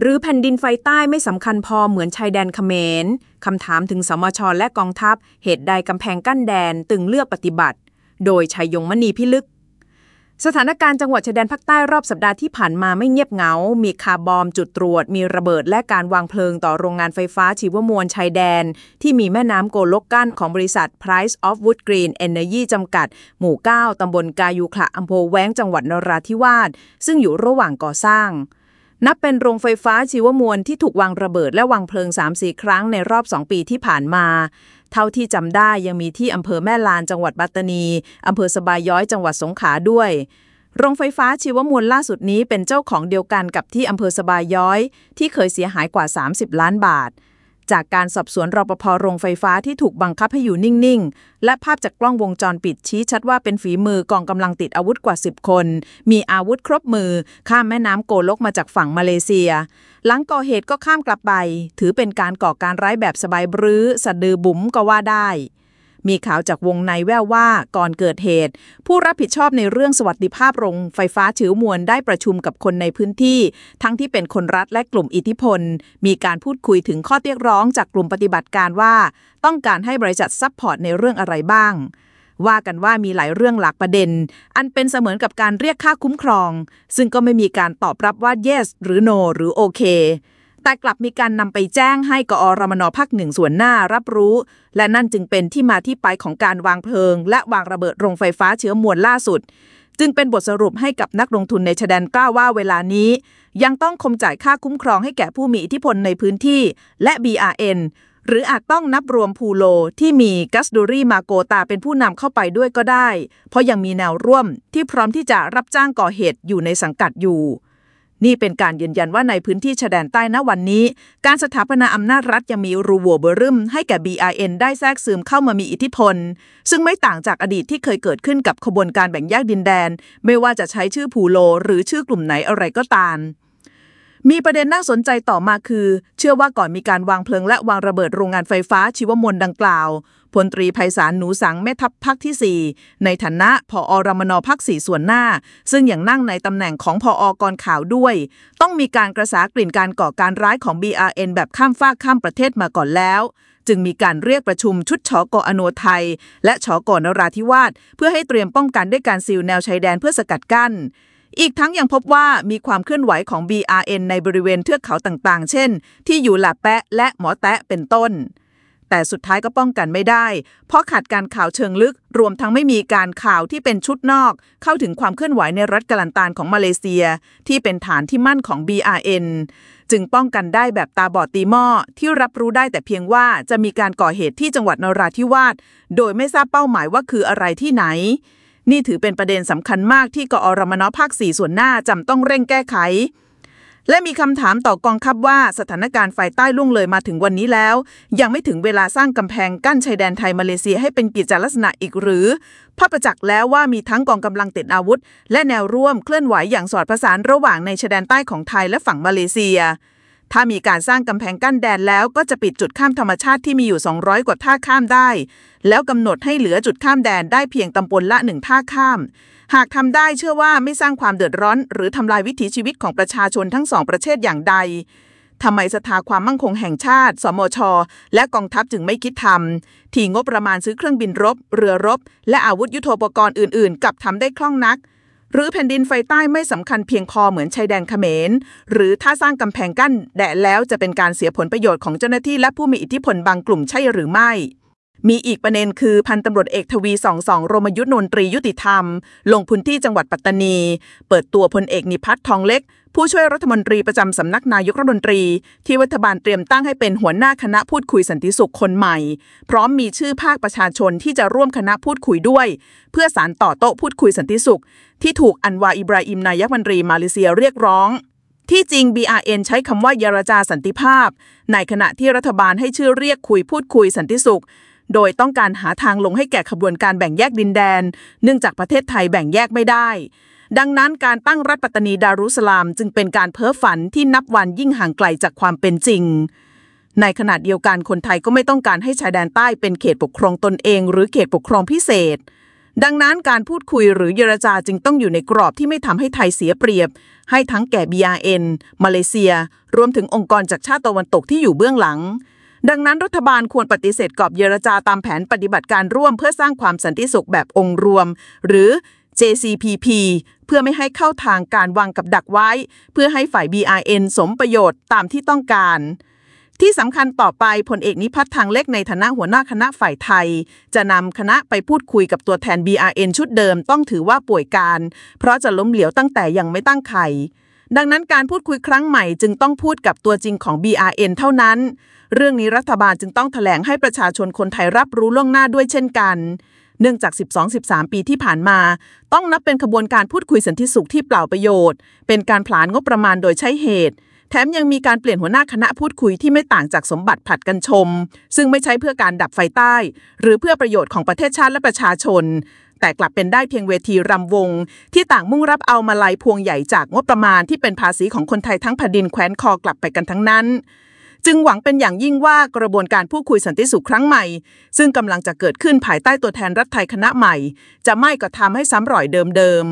หรือแผ่นดินไฟใต้ไม่สำคัญพอเหมือนชายแดนเขมรคำถามถึงสมชและกองทัพ เหตุใดกำแพงกั้นแดนตึงเลือกปฏิบัติ โดยชัยยงมณีพิลึก สถานการณ์จังหวัดชายแดนภาคใต้รอบสัปดาห์ที่ผ่านมาไม่เงียบเหงา มีคาร์บอมจุดตรวจ มีระเบิดและการวางเพลิงต่อโรงงานไฟฟ้าชีวมวลชายแดน ที่มีแม่น้ำโกลกกั้นของบริษัท Price of Wood Green Energy จำกัด หมู่ 9ตำบลกายุขละอำเภอแว้งจังหวัดนราธิวาสซึ่งอยู่ระหว่างก่อสร้าง นับเป็นโรงไฟฟ้าชีวมวลที่ถูกวางระเบิดและวางเพลิง 3-4 ครั้งในรอบ 2 ปีที่ผ่านมา เท่าที่จำได้ยังมีที่อำเภอแม่ลานจังหวัดปัตตานีอำเภอสบายย้อยจังหวัดสงขลาด้วย โรงไฟฟ้าชีวมวลล่าสุดนี้เป็นเจ้าของเดียวกันกับที่อำเภอสบายย้อย ที่เคยเสียหายกว่า 30 ล้านบาท จากการสอบสวนรปภโรงไฟฟ้าที่ถูกบังคับให้อยู่นิ่ง ๆ และภาพจากกล้องวงจรปิดชี้ชัดว่าเป็นฝีมือกองกำลังติดอาวุธกว่า 10 คน มีอาวุธครบมือ ข้ามแม่น้ำโกลกมาจากฝั่งมาเลเซีย หลังก่อเหตุก็ข้ามกลับไป ถือเป็นการก่อการร้ายแบบสบายบรื้อสะดือบุ๋มก็ว่าได้ มีข่าวจากวงในแว่วว่าก่อนเกิดเหตุ ผู้รับผิดชอบในเรื่องสวัสดิภาพโรงไฟฟ้าชีวมวลได้ประชุมกับคนในพื้นที่ ทั้งที่เป็นคนรัฐและกลุ่มอิทธิพล มีการพูดคุยถึงข้อเรียกร้องจากกลุ่มปฏิบัติการว่า ต้องการให้บริษัท support ในเรื่องอะไรบ้างว่ากันว่ามีหลายเรื่องหลักประเด็น อันเป็นเสมือนกับการเรียกค่าคุ้มครอง ซึ่งก็ไม่มีการตอบรับว่า yes หรือ no หรือโอเค แต่กลับมีการนำไปแจ้งให้กอรมนภาคหนึ่งส่วนหน้ารับรู้ และนั่นจึงเป็นที่มาที่ไปของการวางเพลิง และวางระเบิดโรงไฟฟ้าเชื้อมวลล่าสุด จึงเป็นบทสรุปให้กับนักลงทุนในชแดนกล้าว่าเวลานี้ ยังต้องคมจ่ายค่าคุ้มครองให้แก่ผู้มีอิทธิพลในพื้นที่และ BRN หรืออาจต้องนับรวมพูโลที่มีกัสดูรีมาโกตาเป็นผู้นำเข้าไปด้วยก็ได้ เพราะยังมีแนวร่วมที่พร้อมที่จะรับจ้างก่อเหตุอยู่ในสังกัดอยู่ นี่เป็นการยืนยันว่าในพื้นที่ชายแดนใต้ณวันนี้ การสถาปนาอำนาจรัฐยังมีรูโวเบอรึมให้แก่ BRN ได้แทรกซึมเข้ามามีอิทธิพล ซึ่งไม่ต่างจากอดีตที่เคยเกิดขึ้นกับขบวนการแบ่งแยกดินแดน ไม่ว่าจะใช้ชื่อผูโล หรือชื่อกลุ่มไหนอะไรก็ตาม มีประเด็นน่าสนใจต่อมาคือ เชื่อว่าก่อนมีการวางเพลิงและวางระเบิดโรงงานไฟฟ้าชีวมวลดังกล่าวพลตรีไพศาลหนูสังแม่ทัพภาคที่ 4 ในฐานะผอรมนภาค4ส่วนหน้า ซึ่งอยังนั่งในตำแหน่งของผออกรข่าวด้วย ต้องมีการกระสากลิ่นการก่อการร้ายของ BRN แบบข้ามฟากข้ามประเทศมาก่อนแล้ว จึงมีการเรียกประชุมชุดชอกอโนไทย และชอกอนราธิวาสเพื่อให้เตรียมป้องกันด้วยการซีลแนวชายแดนเพื่อสกัดกั้น อีกทั้งยังพบว่ามีความเคลื่อนไหวของ BRN ในบริเวณเทือกเขาต่างๆ เช่น ที่อยู่หลาแปะและหมอแตะเป็นต้น แต่สุดท้ายก็ป้องกันไม่ได้ เพราะขาดการข่าวเชิงลึก รวมทั้งไม่มีการข่าวที่เป็นชุดนอก เข้าถึงความเคลื่อนไหวในรัฐกลันตานของมาเลเซีย ที่เป็นฐานที่มั่นของ BRN จึงป้องกันได้แบบตาบอดตีหม้อที่รับรู้ได้แต่เพียงว่าจะมีการก่อเหตุที่จังหวัดนราธิวาสโดยไม่ทราบเป้าหมายว่าคืออะไรที่ไหน นี่ถือเป็นประเด็นสำคัญมากที่กอรมนภาค 4 ส่วนหน้าจำต้องเร่งแก้ไข และมีคำถามต่อกองทัพว่าสถานการณ์ฝ่ายใต้ล่วงเลยมาถึงวันนี้แล้ว ยังไม่ถึงเวลาสร้างกำแพงกั้นชายแดนไทยมาเลเซียให้เป็นกิจลักษณะอีกหรือภาพประจักษ์แล้วว่ามีทั้งกองกำลังติดอาวุธ และแนวร่วมเคลื่อนไหวอย่างสอดประสานระหว่างในชายแดนใต้ของไทยและฝั่งมาเลเซีย ถ้ามีการสร้างกำแพงกั้นแดนแล้วก็จะปิดจุดข้ามธรรมชาติที่มีอยู่ 200 กว่าท่าข้ามได้ แล้วกำหนดให้เหลือจุดข้ามแดนได้เพียงตำบลละหนึ่งท่าข้าม หากทำได้เชื่อว่าไม่สร้างความเดือดร้อน หรือทำลายวิถีชีวิตของประชาชนทั้งสองประเทศอย่างใดทำไมสภาความมั่งคงแห่งชาติ สมช และกองทัพจึงไม่คิดทำที่งบประมาณซื้อเครื่องบินรบ เรือรบ และอาวุธยุโทโธปกรณ์อื่น ๆ กับทำได้คล่องนัก หรือแผ่นดินไฟใต้ไม่สำคัญเพียงพอเหมือนชายแดนเขมร หรือถ้าสร้างกำแพงกั้นแดดแล้วจะเป็นการเสียผลประโยชน์ของเจ้าหน้าที่และผู้มีอิทธิพลบางกลุ่มใช่หรือไม่ มีอีกประเด็นคือพันตำรวจเอกทวีสองสองรมยุทธนนตรียุติธรรม ลงพื้นที่จังหวัดปัตตานี เปิดตัวพลเอกนิพัฒน์ทองเล็ก ผู้ช่วยรัฐมนตรีประจำสำนักนายกรัฐมนตรี ที่รัฐบาลเตรียมตั้งให้เป็นหัวหน้าคณะพูดคุยสันติสุขคนใหม่ พร้อมมีชื่อภาคประชาชนที่จะร่วมคณะพูดคุยด้วย เพื่อสารต่อโต๊ะพูดคุยสันติสุข ที่ถูกอันวาอิบราอิมนายกรัฐมนตรีมาเลเซียเรียกร้องที่จริง BRN ใช้คำว่าเยรจาสันติภาพ ในขณะที่รัฐบาลให้ชื่อเรียกคุยพูดคุยสันติสุข โดยต้องการหาทางลงให้แก่ขบวนการแบ่งแยกดินแดน เนื่องจากประเทศไทยแบ่งแยกไม่ได้ ดังนั้นการตั้งรัฐปัตตานีดารุสลามจึงเป็นการเพ้อฝันที่นับวันยิ่งห่างไกลจากความเป็นจริง ในขณะเดียวกันคนไทยก็ไม่ต้องการให้ชายแดนใต้เป็นเขตปกครองตนเอง หรือเขตปกครองพิเศษดังนั้นการพูดคุยหรือเจรจาจึงต้องอยู่ในกรอบที่ไม่ทำให้ไทยเสียเปรียบ ให้ทั้งแก่ BRN มาเลเซีย รวมถึงองค์กรจากชาติตะวันตกที่อยู่เบื้องหลัง ดังนั้นรัฐบาลควรปฏิเสธกรอบเจรจาตามแผนปฏิบัติการร่วมเพื่อสร้างความสันติสุขแบบองค์รวม หรือ JCPP เพื่อไม่ให้เข้าทางการวางกับดักไว้ เพื่อให้ฝ่าย BRN สมประโยชน์ตามที่ต้องการ ที่สำคัญต่อไปพลเอกนิพัฒน์ทางเล็กในฐานะหัวหน้าคณะฝ่ายไทย จะนำคณะไปพูดคุยกับตัวแทน BRN ชุดเดิมต้องถือว่าป่วยการ เพราะจะล้มเหลวตั้งแต่ยังไม่ตั้งไข่ ดังนั้นการพูดคุยครั้งใหม่จึงต้องพูดกับตัวจริงของ BRN เท่านั้น เรื่องนี้รัฐบาลจึงต้องแถลงให้ประชาชนคนไทยรับรู้ล่วงหน้าด้วยเช่นกัน เนื่องจาก 12-13 ปีที่ผ่านมา ต้องนับเป็นขบวนการพูดคุยสันติสุขที่เปล่าประโยชน์ เป็นการผลานงบประมาณโดยใช้เหตุ แถมยังมีการเปลี่ยนหัวหน้าคณะพูดคุยที่ไม่ต่างจากสมบัติผัดกันชม ซึ่งไม่ใช่เพื่อการดับไฟใต้ หรือเพื่อประโยชน์ของประเทศชาติและประชาชน แต่กลับเป็นได้เพียงเวทีรำวง ที่ต่างมุ่งรับเอามาลัยพวงใหญ่จากงบประมาณที่เป็นภาษีของคนไทยทั้งแผ่นดินแคว้นคอกลับไปกันทั้งนั้น จึงหวังเป็นอย่างยิ่งว่ากระบวนการพูดคุยสันติสุขครั้งใหม่ ซึ่งกำลังจะเกิดขึ้นภายใต้ตัวแทนรัฐไทยคณะใหม่ จะไม่กระทำให้ซ้ำรอยเดิม